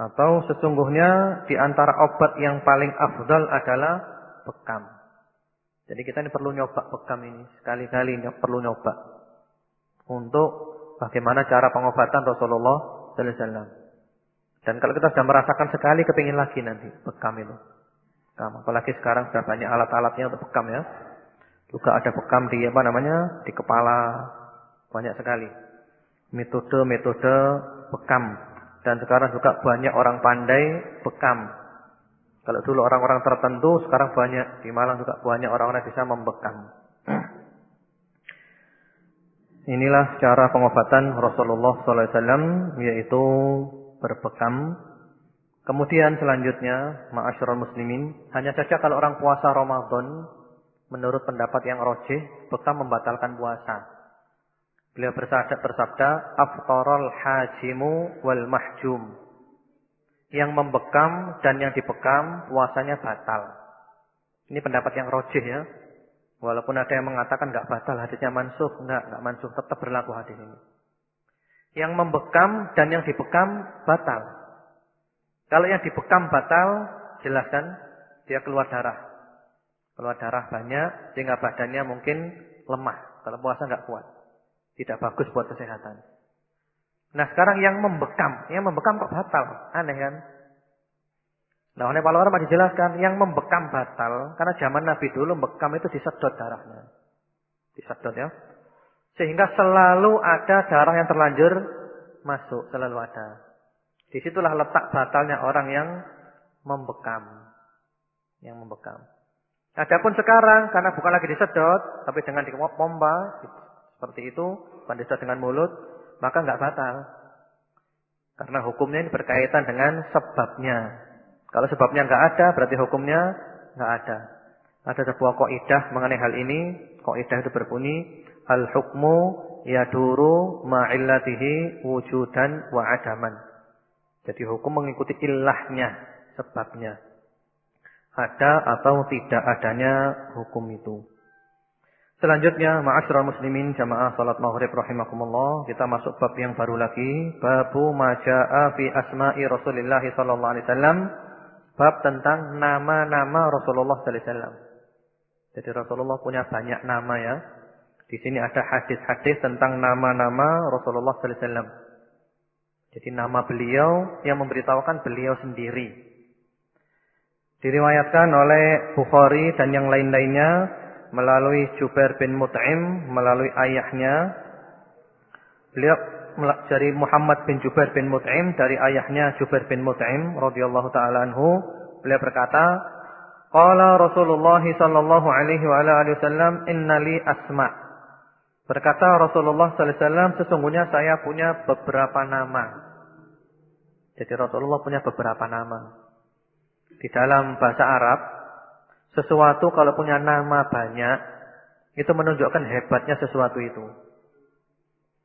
Atau sesungguhnya di antara obat yang paling afdal adalah bekam. Jadi kita ini perlu nyoba bekam ini. Sekali-kali perlu nyoba. Untuk bagaimana cara pengobatan Rasulullah sallallahu alaihi wasallam. Dan kalau kita sudah merasakan sekali kepingin lagi nanti bekam itu. Bekam. Apalagi sekarang sudah banyak alat-alatnya untuk bekam ya. Juga ada bekam di apa namanya? di kepala. Banyak sekali. Metode-metode bekam. Dan sekarang juga banyak orang pandai bekam. Kalau dulu orang-orang tertentu, sekarang banyak di Malang juga banyak orang-orang bisa membekam. Inilah cara pengobatan Rasulullah SAW yaitu berbekam. Kemudian selanjutnya, ma'asyiral muslimin, hanya saja kalau orang puasa Ramadan menurut pendapat yang rojih, bekam membatalkan puasa. Beliau bersabda, bersabda aftarul hajimu wal mahjum. Yang membekam dan yang dibekam puasanya batal. Ini pendapat yang rojih ya. Walaupun ada yang mengatakan nggak batal hadisnya mansuh, nggak nggak mansuh, tetap berlaku hadis ini. Yang membekam dan yang dibekam batal. Kalau yang dibekam batal, jelaskan dia keluar darah. Keluar darah banyak sehingga badannya mungkin lemah. Kalau puasa nggak kuat. Tidak bagus buat kesehatan. Nah sekarang yang membekam, yang membekam kok batal? Aneh kan? Nah, oleh para ulama dijelaskan yang membekam batal karena zaman Nabi dulu bekam itu disedot darahnya. Disedot ya. Sehingga selalu ada darah yang terlanjur masuk, selalu ada. Di situlah letak batalnya orang yang membekam. Yang membekam. Adapun sekarang karena bukan lagi disedot, tapi dengan dipompa seperti itu, bukan dengan mulut, maka nggak batal. Karena hukumnya ini berkaitan dengan sebabnya. Kalau sebabnya nggak ada, berarti hukumnya nggak ada. Ada sebuah kaidah mengenai hal ini. Kaidah itu berbunyi al hukmu yaduru ma'illatihi wujudan wa adaman. Jadi hukum mengikuti ilahnya, sebabnya. Ada atau tidak adanya hukum itu. Selanjutnya, ma'asyiral muslimin jamaah salat maghrib rahimakumullah, kita masuk bab yang baru lagi, babu maja'a fi asma'i Rasulillah sallallahu alaihi wasallam Bab tentang nama-nama Rasulullah sallallahu alaihi wasallam. Jadi Rasulullah punya banyak nama ya. Di sini ada hadis-hadis tentang nama-nama Rasulullah sallallahu alaihi wasallam. Jadi nama beliau yang memberitahukan beliau sendiri. Diriwayatkan oleh Bukhari dan yang lain-lainnya melalui Jubair bin Mut'im melalui ayahnya. Beliau dari Muhammad bin Jubair bin Mut'im dari ayahnya Jubair bin Mut'im radhiyallahu taala anhu beliau berkata qala Rasulullah sallallahu alaihi wa alihi wasallam innali asma berkata Rasulullah sallallahu alaihi wasallam sesungguhnya saya punya beberapa nama jadi Rasulullah punya beberapa nama di dalam bahasa Arab sesuatu kalau punya nama banyak itu menunjukkan hebatnya sesuatu itu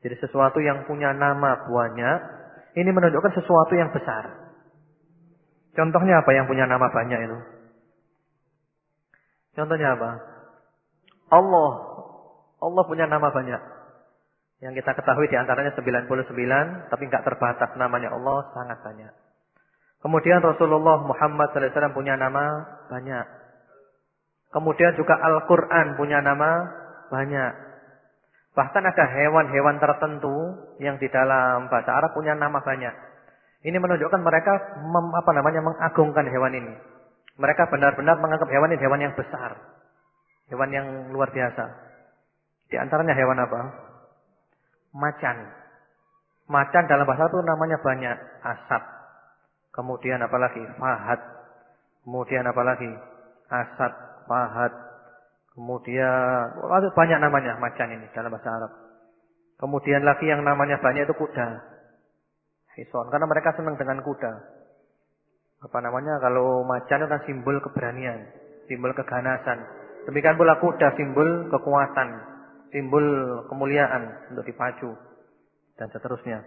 jadi sesuatu yang punya nama banyak, ini menunjukkan sesuatu yang besar. Contohnya apa yang punya nama banyak itu? Contohnya apa? Allah. Allah punya nama banyak. Yang kita ketahui di antaranya 99, tapi enggak terbatas namanya Allah sangat banyak. Kemudian Rasulullah Muhammad SAW punya nama banyak. Kemudian juga Al-Quran punya nama banyak. Bahkan ada hewan-hewan tertentu yang di dalam bahasa Arab punya nama banyak. Ini menunjukkan mereka mem, apa namanya mengagungkan hewan ini. Mereka benar-benar menganggap hewan ini hewan yang besar. Hewan yang luar biasa. Di antaranya hewan apa? Macan. Macan dalam bahasa itu namanya banyak. Asap. Kemudian apa lagi? Fahad. Kemudian apa lagi? Asad, fahad, Kemudian banyak namanya macan ini dalam bahasa Arab. Kemudian lagi yang namanya banyak itu kuda. Hison. Karena mereka senang dengan kuda. Apa namanya? Kalau macan itu kan simbol keberanian. Simbol keganasan. Demikian pula kuda simbol kekuatan. Simbol kemuliaan untuk dipacu. Dan seterusnya.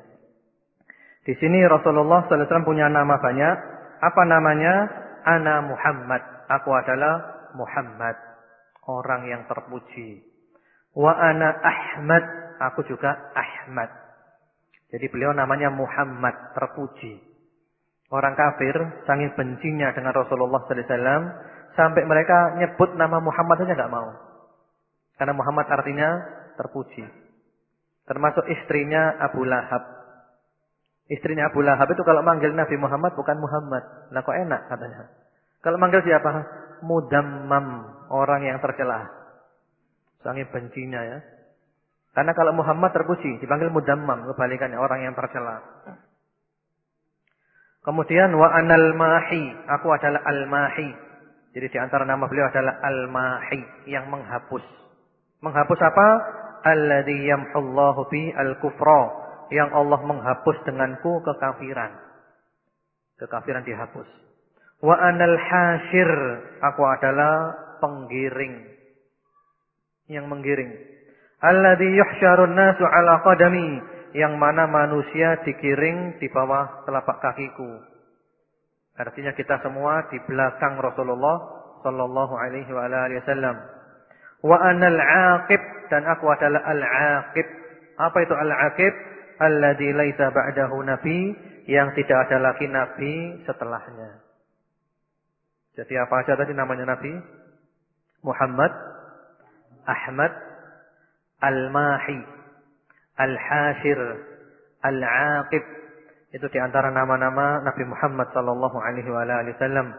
Di sini Rasulullah SAW punya nama banyak. Apa namanya? Ana Muhammad. Aku adalah Muhammad orang yang terpuji. Wa ana Ahmad, aku juga Ahmad. Jadi beliau namanya Muhammad, terpuji. Orang kafir sangat bencinya dengan Rasulullah sallallahu alaihi wasallam sampai mereka nyebut nama Muhammad saja enggak mau. Karena Muhammad artinya terpuji. Termasuk istrinya Abu Lahab. Istrinya Abu Lahab itu kalau manggil Nabi Muhammad bukan Muhammad. Nah kok enak katanya. Kalau manggil siapa? Mudammam orang yang tercela. Sangat bencinya ya. Karena kalau Muhammad terpuji, dipanggil mudammam, kebalikannya orang yang tercela. Kemudian wa anal mahi, aku adalah al-mahi. Jadi di antara nama beliau adalah al-mahi, yang menghapus. Menghapus apa? Alladhi yamhullahu bi al-kufra, yang Allah menghapus denganku kekafiran. Kekafiran dihapus. Wa anal hashir, aku adalah penggiring yang menggiring. Alladhi yuhsyarun nasu ala qadami yang mana manusia digiring di bawah telapak kakiku. Artinya kita semua di belakang Rasulullah sallallahu alaihi wa alihi wasallam. Wa anal aqib dan aku adalah al-aqib. Apa itu al-aqib? Alladhi laisa ba'dahu nabi yang tidak ada lagi nabi setelahnya. Jadi apa saja tadi namanya nabi? Muhammad, Ahmad, Al-Mahi, Al-Hashir, Al-Aqib. Itu di antara nama-nama Nabi Muhammad sallallahu alaihi wasallam.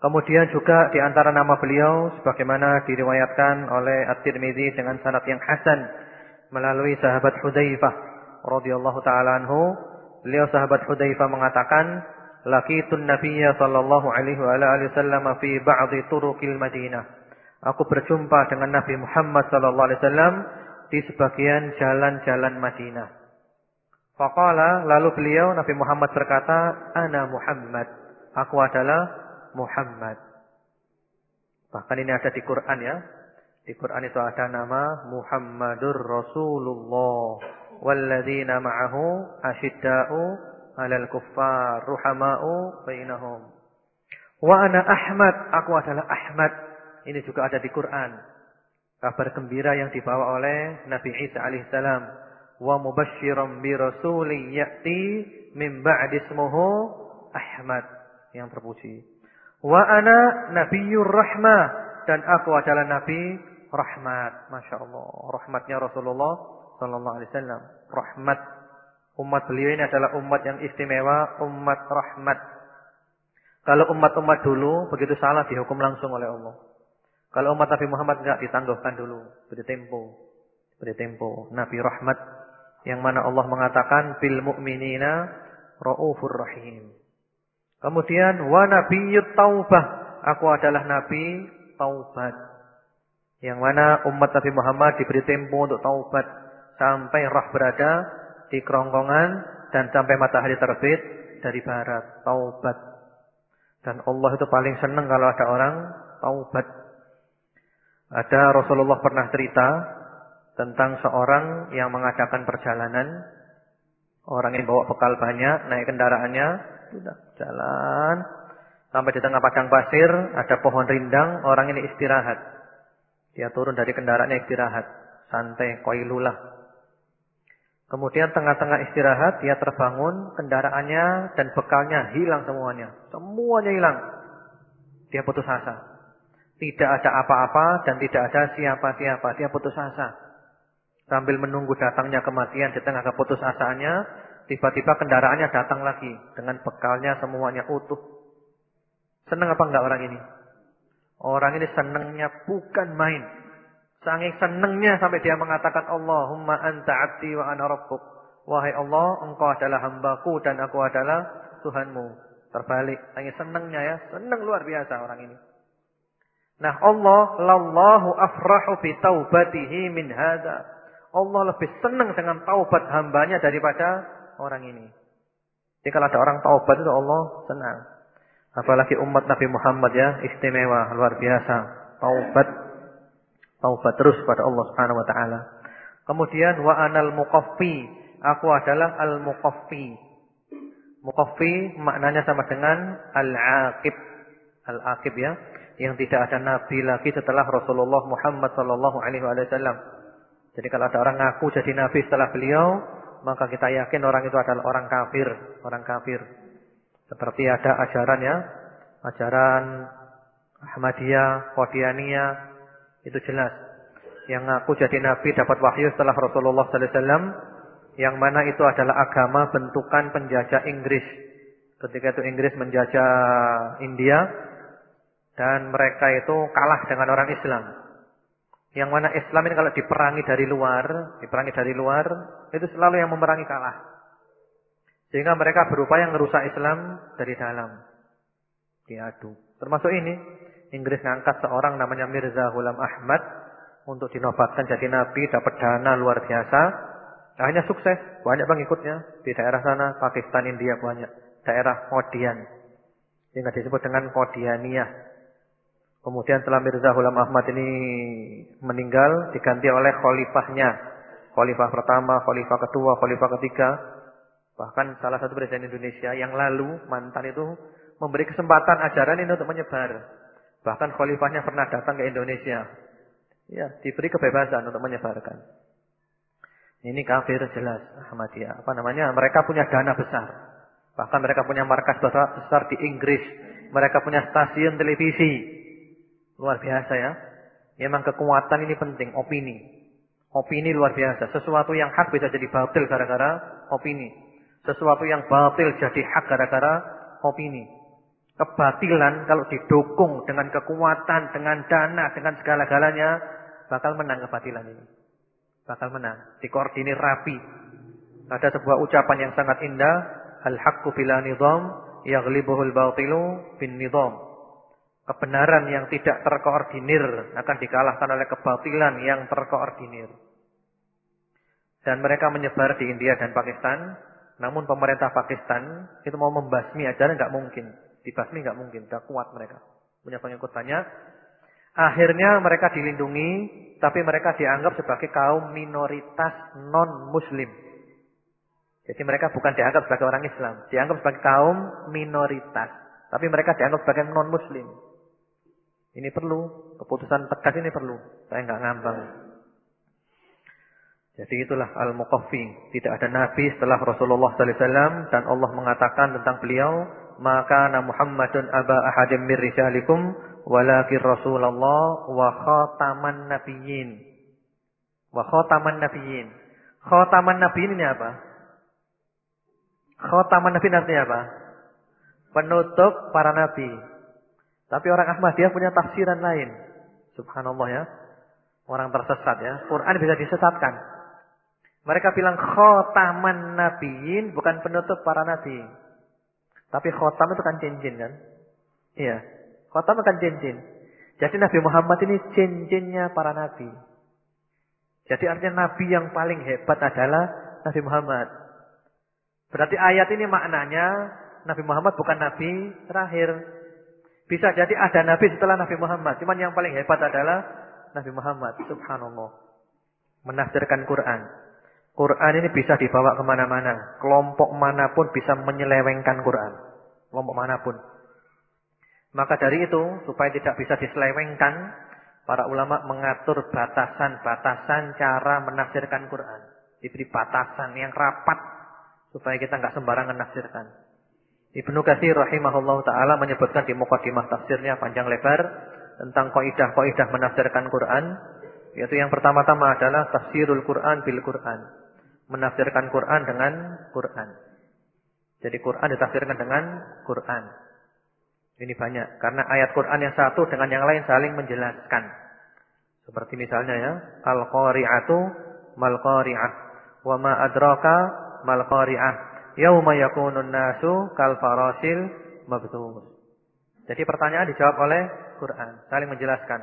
Kemudian juga di antara nama beliau sebagaimana diriwayatkan oleh At-Tirmizi dengan sanad yang hasan melalui sahabat Hudzaifah radhiyallahu taala anhu, beliau sahabat Hudzaifah mengatakan, "Laqitun Nabiyya sallallahu alaihi wasallam fi ba'dhi turuqil Madinah." Aku berjumpa dengan Nabi Muhammad sallallahu alaihi wasallam di sebagian jalan-jalan Madinah. Faqala lalu beliau Nabi Muhammad berkata, "Ana Muhammad." Aku adalah Muhammad. Bahkan ini ada di Quran ya. Di Quran itu ada nama Muhammadur Rasulullah walladzina ma'ahu asyidda'u 'alal kuffar ruhama'u bainahum. Wa ana Ahmad, aku adalah Ahmad ini juga ada di Quran. Kabar gembira yang dibawa oleh Nabi Isa alaihissalam. Wa mubashiram bi rasulin ya'ti min ba'di ismuhu Ahmad yang terpuji. Wa ana nabiyyur rahmah dan aku adalah nabi rahmat. Masya Allah. Rahmatnya Rasulullah sallallahu alaihi wasallam. Rahmat Umat beliau ini adalah umat yang istimewa, umat rahmat. Kalau umat-umat dulu begitu salah dihukum langsung oleh Allah. Kalau umat Nabi Muhammad tidak ditangguhkan dulu, beri tempo, beri tempo. Nabi rahmat yang mana Allah mengatakan bil mu'minina raufur rahim. Kemudian wa nabiyyut taubah, aku adalah nabi taubat. Yang mana umat Nabi Muhammad diberi tempo untuk taubat sampai roh berada di kerongkongan dan sampai matahari terbit dari barat. Taubat. Dan Allah itu paling senang kalau ada orang taubat. Ada Rasulullah pernah cerita tentang seorang yang mengadakan perjalanan. Orang yang bawa bekal banyak, naik kendaraannya, sudah jalan. Sampai di tengah padang pasir, ada pohon rindang, orang ini istirahat. Dia turun dari kendaraannya istirahat. Santai, koilulah. Kemudian tengah-tengah istirahat dia terbangun, kendaraannya dan bekalnya hilang semuanya. Semuanya hilang. Dia putus asa. Tidak ada apa-apa dan tidak ada siapa-siapa. Dia putus asa. Sambil menunggu datangnya kematian di tengah keputus asaannya, tiba-tiba kendaraannya datang lagi dengan bekalnya semuanya utuh. Senang apa enggak orang ini? Orang ini senangnya bukan main. Saking senengnya sampai dia mengatakan Allahumma anta abdi wa ana rabbuk. Wahai Allah, engkau adalah hambaku dan aku adalah Tuhanmu. Terbalik, saking senengnya ya, seneng luar biasa orang ini. Nah, Allah lallahu afrahu bi taubatihi min hadza. Allah lebih senang dengan taubat hambanya daripada orang ini. Jadi kalau ada orang taubat itu Allah senang. Apalagi umat Nabi Muhammad ya, istimewa, luar biasa. Taubat Taubat terus pada Allah Subhanahu wa taala. Kemudian wa anal muqaffi, aku adalah al muqaffi. Muqaffi maknanya sama dengan al-aqib. Al-aqib ya, yang tidak ada nabi lagi setelah Rasulullah Muhammad sallallahu alaihi wasallam. Jadi kalau ada orang ngaku jadi nabi setelah beliau, maka kita yakin orang itu adalah orang kafir, orang kafir. Seperti ada ajaran ya, ajaran Ahmadiyah, Qadianiyah, itu jelas. Yang ngaku jadi nabi dapat wahyu setelah Rasulullah sallallahu alaihi wasallam yang mana itu adalah agama bentukan penjajah Inggris. Ketika itu Inggris menjajah India dan mereka itu kalah dengan orang Islam. Yang mana Islam ini kalau diperangi dari luar, diperangi dari luar, itu selalu yang memerangi kalah. Sehingga mereka berupaya merusak Islam dari dalam. Diadu. Termasuk ini. Inggris ngangkat seorang namanya Mirza Hulam Ahmad untuk dinobatkan jadi nabi, dapat dana luar biasa. Akhirnya sukses, banyak pengikutnya di daerah sana, Pakistan, India banyak, daerah Kodian. Yang disebut dengan Kodianiyah. Kemudian setelah Mirza Hulam Ahmad ini meninggal, diganti oleh khalifahnya. Khalifah pertama, khalifah kedua, khalifah ketiga. Bahkan salah satu presiden Indonesia yang lalu, mantan itu, memberi kesempatan ajaran ini untuk menyebar. Bahkan khalifahnya pernah datang ke Indonesia. Ya, diberi kebebasan untuk menyebarkan. Ini kafir jelas Ahmadiyah. Apa namanya? Mereka punya dana besar. Bahkan mereka punya markas besar di Inggris. Mereka punya stasiun televisi. Luar biasa ya. Memang kekuatan ini penting, opini. Opini luar biasa. Sesuatu yang hak bisa jadi batil gara-gara opini. Sesuatu yang batil jadi hak gara-gara opini. Kebatilan kalau didukung dengan kekuatan, dengan dana, dengan segala-galanya, bakal menang kebatilan ini. Bakal menang. Dikoordinir rapi. Ada sebuah ucapan yang sangat indah. Al-haqqu bila nizam, yaglibuhul batilu bin nizam. Kebenaran yang tidak terkoordinir akan dikalahkan oleh kebatilan yang terkoordinir. Dan mereka menyebar di India dan Pakistan. Namun pemerintah Pakistan itu mau membasmi ajaran nggak mungkin. Dibasmi nggak mungkin, sudah kuat mereka. Punya pengikut banyak. Akhirnya mereka dilindungi, tapi mereka dianggap sebagai kaum minoritas non-muslim. Jadi mereka bukan dianggap sebagai orang Islam, dianggap sebagai kaum minoritas. Tapi mereka dianggap sebagai non-muslim. Ini perlu, keputusan tegas ini perlu. Saya nggak ngambang. Jadi itulah al-muqaffi. Tidak ada nabi setelah Rasulullah sallallahu alaihi wasallam dan Allah mengatakan tentang beliau maka Muhammadun aba ahadim mir rijalikum walakin Rasulullah wa khataman nabiyyin. Wa khataman nabiyyin. Khataman nabiyyin ini apa? Khotaman Nabi artinya apa? Penutup para nabi. Tapi orang Ahmadiyah punya tafsiran lain. Subhanallah ya. Orang tersesat ya. Quran bisa disesatkan. Mereka bilang khotaman nabiin bukan penutup para nabi. Tapi khotam itu kan cincin kan? Iya. Khotam kan cincin. Jadi Nabi Muhammad ini cincinnya para nabi. Jadi artinya nabi yang paling hebat adalah Nabi Muhammad. Berarti ayat ini maknanya Nabi Muhammad bukan nabi terakhir. Bisa jadi ada nabi setelah Nabi Muhammad. Cuman yang paling hebat adalah Nabi Muhammad. Subhanallah. Menafsirkan Quran. Quran ini bisa dibawa ke mana-mana. Kelompok mana pun bisa menyelewengkan Quran. Kelompok mana pun. Maka dari itu, supaya tidak bisa diselewengkan, para ulama mengatur batasan-batasan cara menafsirkan Quran. Diberi batasan yang rapat, supaya kita nggak sembarangan menafsirkan. Ibnu Katsir rahimahullah taala menyebutkan di mukadimah tafsirnya panjang lebar tentang kaidah-kaidah menafsirkan Quran, yaitu yang pertama-tama adalah tafsirul Quran bil Quran. Menafsirkan Quran dengan Quran. Jadi Quran ditafsirkan dengan Quran. Ini banyak karena ayat Quran yang satu dengan yang lain saling menjelaskan. Seperti misalnya ya, al-qari'atu mal-qari'ah wa ma adraka mal-qari'ah Yauma yakunun nasu kal farasil mabthus. Jadi pertanyaan dijawab oleh Quran, saling menjelaskan.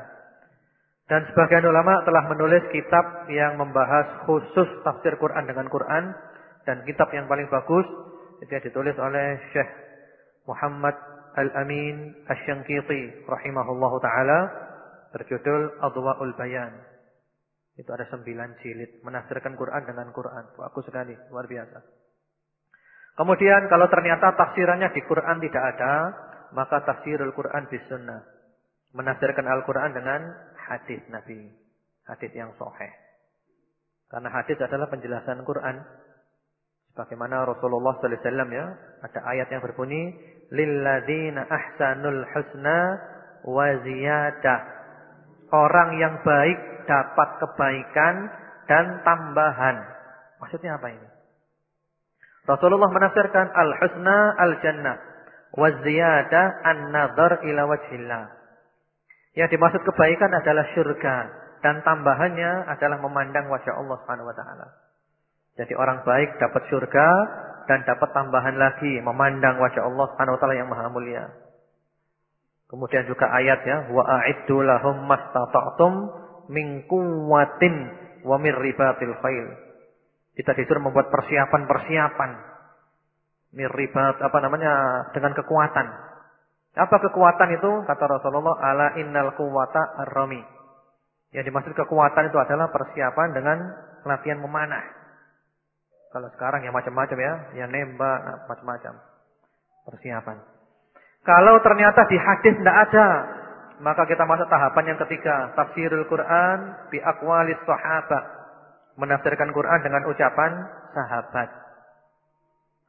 Dan sebagian ulama telah menulis kitab yang membahas khusus tafsir Quran dengan Quran dan kitab yang paling bagus itu ditulis oleh Syekh Muhammad Al-Amin Asy-Syanqiti rahimahullahu taala berjudul Adwaul Bayan. Itu ada sembilan jilid menafsirkan Quran dengan Quran. Bagus sekali, luar biasa. Kemudian kalau ternyata tafsirannya di Quran tidak ada, maka tafsirul Quran bis sunnah. Menafsirkan Al-Quran dengan hadis Nabi. Hadis yang sahih. Karena hadis adalah penjelasan Quran. Sebagaimana Rasulullah wasallam ya, ada ayat yang berbunyi lilladzina ahsanul husna wa ziyadah. Orang yang baik dapat kebaikan dan tambahan. Maksudnya apa ini? Rasulullah menafsirkan al-husna al-jannah wa ziyada an-nadhar ila wajhillah. Yang dimaksud kebaikan adalah surga dan tambahannya adalah memandang wajah Allah Subhanahu wa taala. Jadi orang baik dapat surga dan dapat tambahan lagi memandang wajah Allah Subhanahu wa taala yang maha mulia. Kemudian juga ayat ya wa a'iddu lahum mastata'tum min quwwatin wa min ribatil. Kita disuruh membuat persiapan-persiapan. Miribat apa namanya dengan kekuatan. Apa kekuatan itu? Kata Rasulullah, ala innal quwwata ar-rami. Yang dimaksud kekuatan itu adalah persiapan dengan latihan memanah. Kalau sekarang ya macam-macam ya, ya nembak, nah, macam-macam. Persiapan. Kalau ternyata di hadis tidak ada, maka kita masuk tahapan yang ketiga, tafsirul Quran bi aqwalis sahabat menafsirkan Quran dengan ucapan sahabat.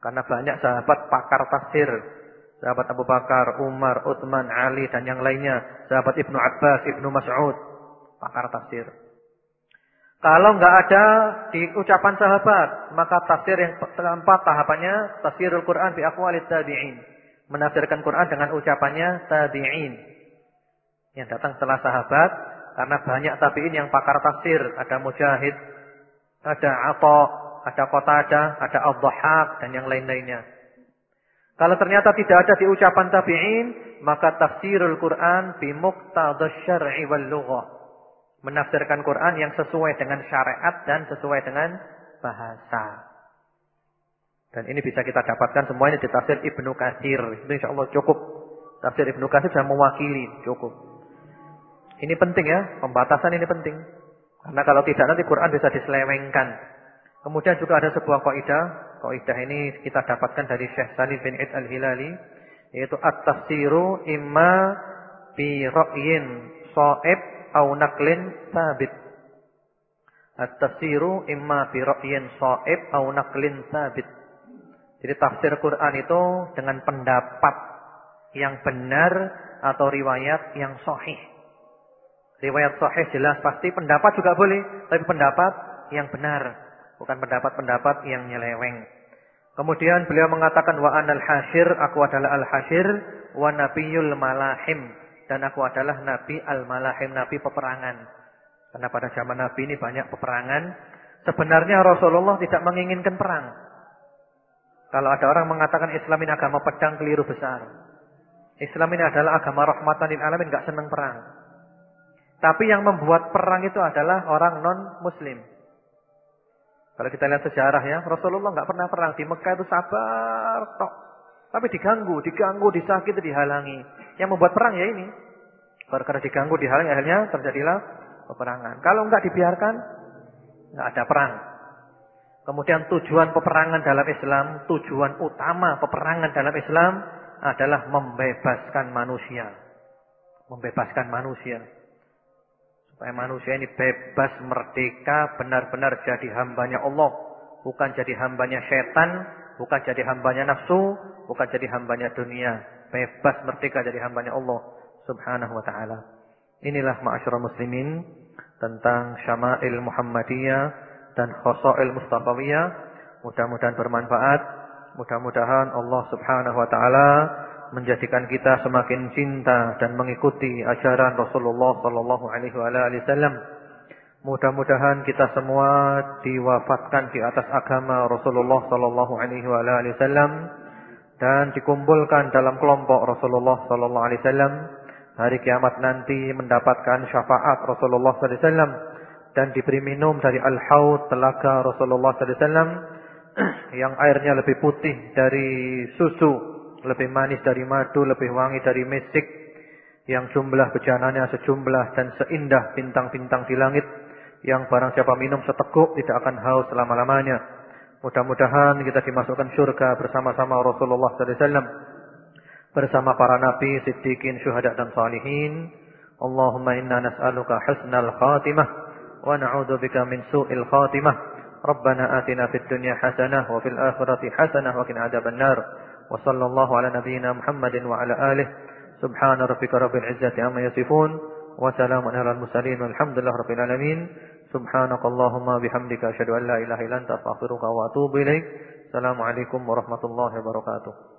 Karena banyak sahabat pakar tafsir. Sahabat Abu Bakar, Umar, Utsman, Ali dan yang lainnya. Sahabat Ibnu Abbas, Ibnu Mas'ud, pakar tafsir. Kalau nggak ada di ucapan sahabat, maka tafsir yang keempat tahapannya tafsirul Quran bi aqwalit tabi'in. Menafsirkan Quran dengan ucapannya tabi'in. Yang datang setelah sahabat karena banyak tabi'in yang pakar tafsir, ada Mujahid, ada Atha, ada Qatadah, ada Ad-Dhahhak dan yang lain-lainnya. Kalau ternyata tidak ada di ucapan tabi'in, maka tafsirul Quran bi muqtadhasyar'i syar'i wal lughah. Menafsirkan Quran yang sesuai dengan syariat dan sesuai dengan bahasa. Dan ini bisa kita dapatkan semuanya di tafsir Ibnu Katsir. Itu insyaallah cukup. Tafsir Ibnu Katsir sudah mewakili, cukup. Ini penting ya, pembatasan ini penting. Karena kalau tidak nanti Quran bisa diselewengkan. Kemudian juga ada sebuah kaidah. Kaidah ini kita dapatkan dari Syekh Salim bin Id al-Hilali. Yaitu at-tafsiru imma bi ra'yin sa'ib au naklin sabit. At-tafsiru imma bi ra'yin sa'ib au naklin sabit. Jadi tafsir Quran itu dengan pendapat yang benar atau riwayat yang sahih. Riwayat sahih jelas pasti pendapat juga boleh, tapi pendapat yang benar, bukan pendapat-pendapat yang nyeleweng. Kemudian beliau mengatakan wa anal hasyir, aku adalah al-hasyir wa nabiyul malahim dan aku adalah nabi al-malahim, nabi peperangan. Karena pada zaman nabi ini banyak peperangan. Sebenarnya Rasulullah tidak menginginkan perang. Kalau ada orang mengatakan Islam ini agama pedang keliru besar. Islam ini adalah agama rahmatan lil alamin, enggak senang perang. Tapi yang membuat perang itu adalah orang non muslim. Kalau kita lihat sejarah ya, Rasulullah nggak pernah perang di Mekah itu sabar tok. Tapi diganggu, diganggu, disakiti, dihalangi. Yang membuat perang ya ini. Karena diganggu, dihalangi akhirnya terjadilah peperangan. Kalau nggak dibiarkan, nggak ada perang. Kemudian tujuan peperangan dalam Islam, tujuan utama peperangan dalam Islam adalah membebaskan manusia. Membebaskan manusia. Supaya manusia ini bebas, merdeka, benar-benar jadi hambanya Allah. Bukan jadi hambanya setan, bukan jadi hambanya nafsu, bukan jadi hambanya dunia. Bebas, merdeka jadi hambanya Allah subhanahu wa ta'ala. Inilah ma'asyurah muslimin tentang syama'il Muhammadiyah dan khoso'il Mustafawiyah. Mudah-mudahan bermanfaat. Mudah-mudahan Allah subhanahu wa ta'ala menjadikan kita semakin cinta dan mengikuti ajaran Rasulullah sallallahu alaihi wasallam. Mudah-mudahan kita semua diwafatkan di atas agama Rasulullah sallallahu alaihi wasallam dan dikumpulkan dalam kelompok Rasulullah sallallahu alaihi wasallam. Hari kiamat nanti mendapatkan syafaat Rasulullah sallallahu alaihi wasallam dan diberi minum dari al-haud telaga Rasulullah sallallahu alaihi wasallam. Yang airnya lebih putih dari susu lebih manis dari madu, lebih wangi dari mesik, yang jumlah bejananya sejumlah dan seindah bintang-bintang di langit, yang barang siapa minum seteguk tidak akan haus selama-lamanya. Mudah-mudahan kita dimasukkan surga bersama-sama Rasulullah SAW, bersama para nabi, siddiqin, syuhada dan salihin. Allahumma inna nas'aluka husnal khatimah wa na'udzubika min su'il khatimah. Rabbana atina fid dunya hasanah wa fil akhirati hasanah wa qina adzabannar. وصلى الله على نبينا محمد وعلى آله. سبحان ربك رب العزة عما يصفون. وسلام على المرسلين والحمد لله رب العالمين. سبحانك اللهم بحمدك أشهد أن لا إله إلا أنت أستغفرك وأتوب إليك. السلام عليكم ورحمة الله وبركاته.